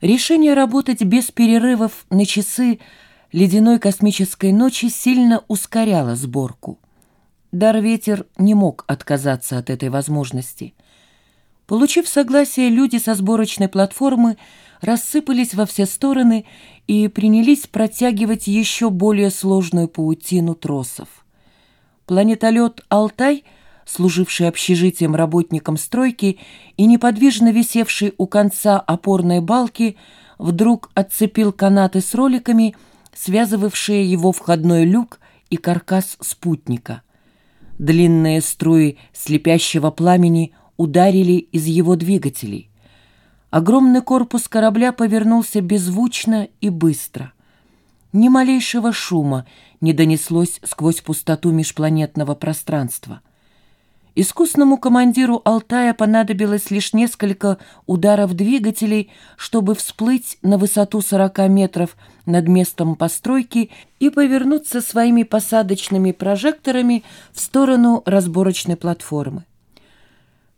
Решение работать без перерывов на часы ледяной космической ночи сильно ускоряло сборку. Дарветер не мог отказаться от этой возможности. Получив согласие, люди со сборочной платформы рассыпались во все стороны и принялись протягивать еще более сложную паутину тросов. Планетолет «Алтай» — служивший общежитием работникам стройки и неподвижно висевший у конца опорной балки, вдруг отцепил канаты с роликами, связывавшие его входной люк и каркас спутника. Длинные струи слепящего пламени ударили из его двигателей. Огромный корпус корабля повернулся беззвучно и быстро. Ни малейшего шума не донеслось сквозь пустоту межпланетного пространства — Искусному командиру Алтая понадобилось лишь несколько ударов двигателей, чтобы всплыть на высоту 40 метров над местом постройки и повернуться своими посадочными прожекторами в сторону разборочной платформы.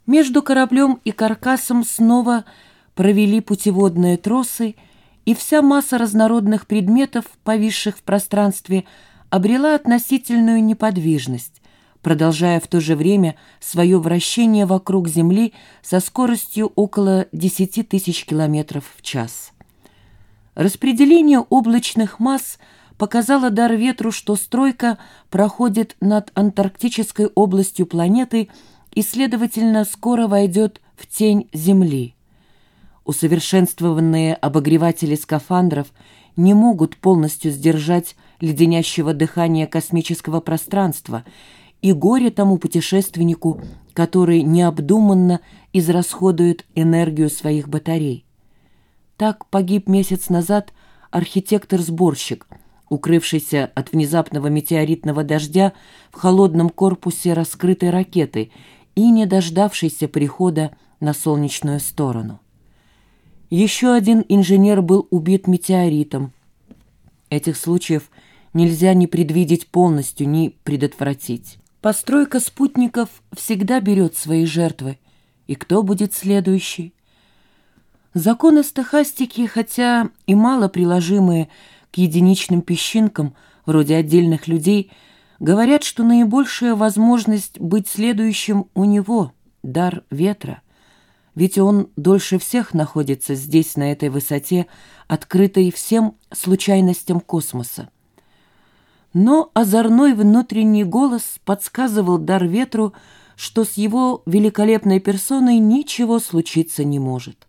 Между кораблем и каркасом снова провели путеводные тросы, и вся масса разнородных предметов, повисших в пространстве, обрела относительную неподвижность, продолжая в то же время свое вращение вокруг Земли со скоростью около 10 тысяч километров в час. Распределение облачных масс показало дар ветру, что стройка проходит над антарктической областью планеты и, следовательно, скоро войдет в тень Земли. Усовершенствованные обогреватели скафандров не могут полностью сдержать леденящего дыхания космического пространства – и горе тому путешественнику, который необдуманно израсходует энергию своих батарей. Так погиб месяц назад архитектор-сборщик, укрывшийся от внезапного метеоритного дождя в холодном корпусе раскрытой ракеты и не дождавшийся прихода на солнечную сторону. Еще один инженер был убит метеоритом. Этих случаев нельзя ни предвидеть полностью, ни предотвратить. Постройка спутников всегда берет свои жертвы. И кто будет следующий? Законы стахастики, хотя и мало приложимые к единичным песчинкам, вроде отдельных людей, говорят, что наибольшая возможность быть следующим у него — дар ветра. Ведь он дольше всех находится здесь, на этой высоте, открытой всем случайностям космоса. Но озорной внутренний голос подсказывал дар ветру, что с его великолепной персоной ничего случиться не может.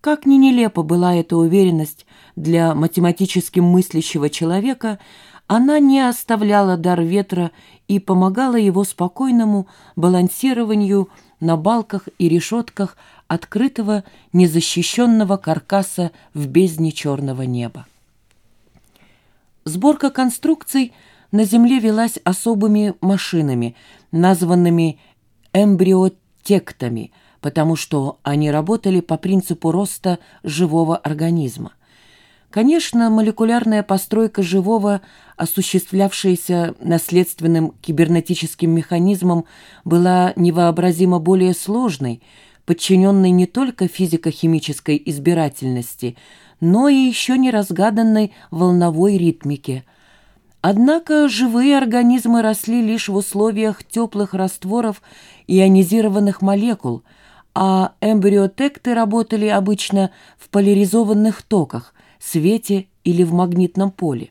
Как ни нелепа была эта уверенность для математически мыслящего человека, она не оставляла дар ветра и помогала его спокойному балансированию на балках и решетках открытого незащищенного каркаса в бездне черного неба. Сборка конструкций на Земле велась особыми машинами, названными эмбриотектами, потому что они работали по принципу роста живого организма. Конечно, молекулярная постройка живого, осуществлявшаяся наследственным кибернетическим механизмом, была невообразимо более сложной, подчиненной не только физико-химической избирательности – но и еще не разгаданной волновой ритмике. Однако живые организмы росли лишь в условиях теплых растворов ионизированных молекул, а эмбриотекты работали обычно в поляризованных токах, свете или в магнитном поле.